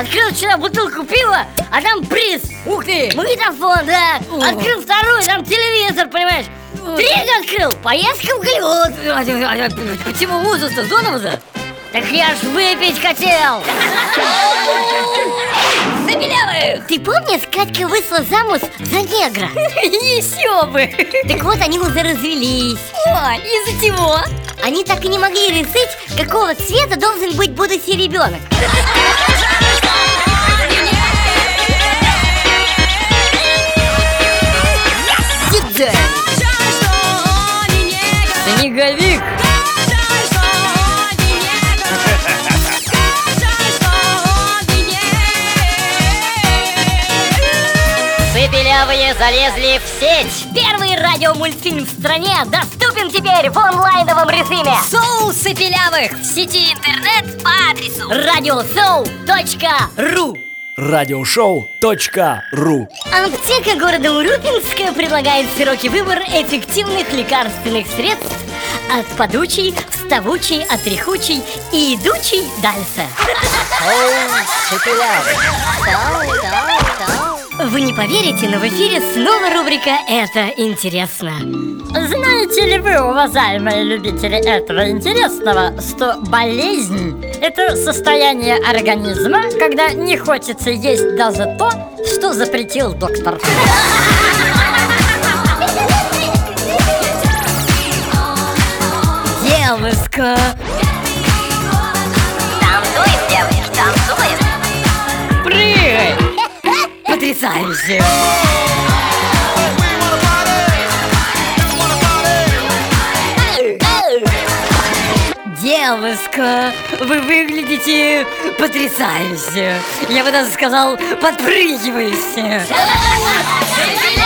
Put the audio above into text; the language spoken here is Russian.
открыл вчера бутылку пива, а там приз Ух ты! Магнитофон, да Открыл вторую, там телевизор, понимаешь Третий открыл, поездка в Голливуд А, а, а, Почему узел-то? Здорово-то? Так я ж выпить хотел Забелявых! Ты помнишь, Катька вышла замуж за негра? Еще бы! Так вот, они уже развелись О, из-за чего? Они так и не могли решить, какого цвета должен быть будущий ребенок Снеговик! Цепелявые залезли в сеть. Первый радиомультфильм в стране доступен теперь в онлайновом режиме. Соус Цепелявых в сети интернет по адресу. Радиосоу.ру Радиошоу.ру Аптека города Урюпинска предлагает широкий выбор эффективных лекарственных средств от подучей, вставучей, отряхучей и идучей дальше. Вы не поверите, но в эфире снова рубрика «Это интересно». Знаете ли вы, уважаемые любители этого интересного, что болезнь – это состояние организма, когда не хочется есть даже то, что запретил доктор? Танцуем, девочка, танцуем! Прыгай! Потрясающе! Девушка, вы выглядите потрясающе Я бы даже сказал, подпрыгиваете Забелявых!